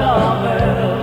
Di